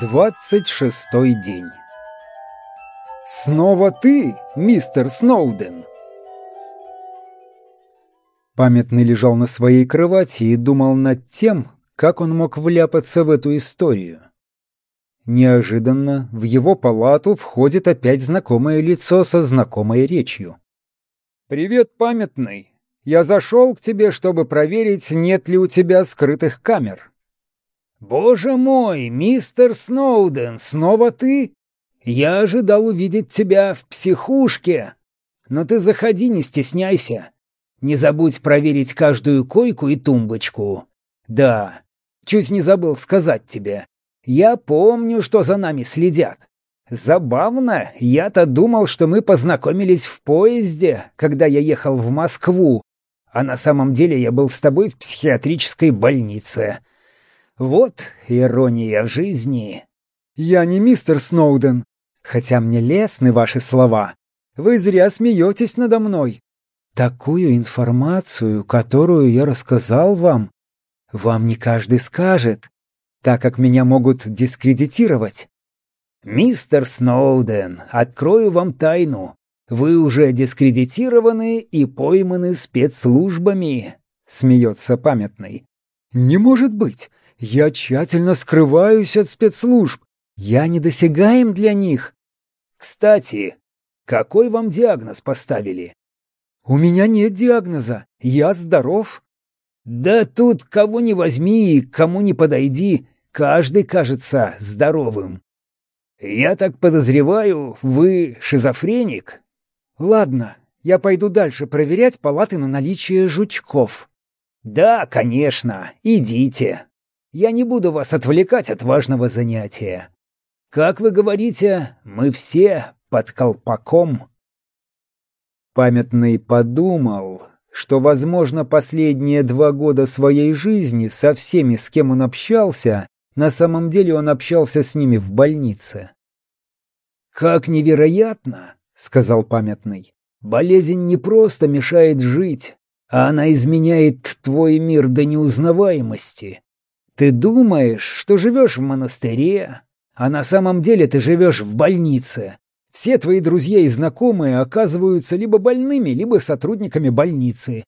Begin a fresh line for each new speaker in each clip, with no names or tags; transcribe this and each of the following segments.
Двадцать шестой день. «Снова ты, мистер Сноуден?» Памятный лежал на своей кровати и думал над тем, как он мог вляпаться в эту историю. Неожиданно в его палату входит опять знакомое лицо со знакомой речью. «Привет, Памятный. Я зашел к тебе, чтобы проверить, нет ли у тебя скрытых камер».
«Боже мой, мистер Сноуден, снова ты? Я ожидал увидеть тебя в психушке. Но ты заходи, не стесняйся. Не забудь проверить каждую койку и тумбочку. Да, чуть не забыл сказать тебе. Я помню, что за нами следят. Забавно, я-то думал, что мы познакомились в поезде, когда я ехал в Москву, а на самом деле я был с тобой в психиатрической больнице. Вот ирония жизни.
Я не мистер Сноуден, хотя мне лестны ваши слова. Вы зря смеетесь надо мной. Такую информацию, которую я рассказал вам, вам не каждый скажет, так как меня могут дискредитировать.
Мистер Сноуден, открою вам тайну. Вы уже дискредитированы и пойманы спецслужбами, смеется памятный.
Не может быть. Я тщательно скрываюсь от спецслужб. Я недосягаем для них.
Кстати, какой вам диагноз поставили?
У меня нет диагноза. Я здоров.
Да тут кого не возьми и кому не подойди, каждый кажется здоровым. Я так подозреваю, вы шизофреник?
Ладно, я пойду дальше проверять палаты на наличие жучков.
Да, конечно, идите. Я не буду вас отвлекать от важного занятия. Как вы говорите, мы все под колпаком.
Памятный подумал, что, возможно, последние два года своей жизни со всеми, с кем он общался, на самом деле он общался с ними в больнице.
«Как невероятно!» — сказал памятный. «Болезнь не просто мешает жить, а она изменяет твой мир до неузнаваемости. Ты думаешь, что живешь в монастыре, а на самом деле ты живешь в больнице. Все твои друзья и знакомые оказываются либо больными, либо сотрудниками больницы.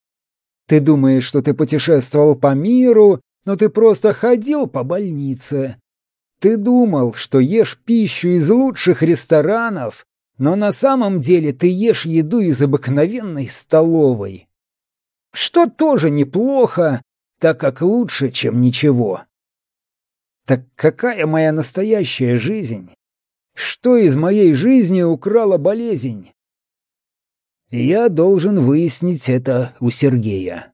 Ты думаешь, что ты путешествовал по миру, но ты просто ходил по больнице. Ты думал, что ешь пищу из лучших ресторанов, но на самом деле ты ешь еду из обыкновенной столовой. Что тоже неплохо, так как лучше, чем ничего. Так какая моя настоящая жизнь? Что из моей жизни украла болезнь? Я должен выяснить это у Сергея.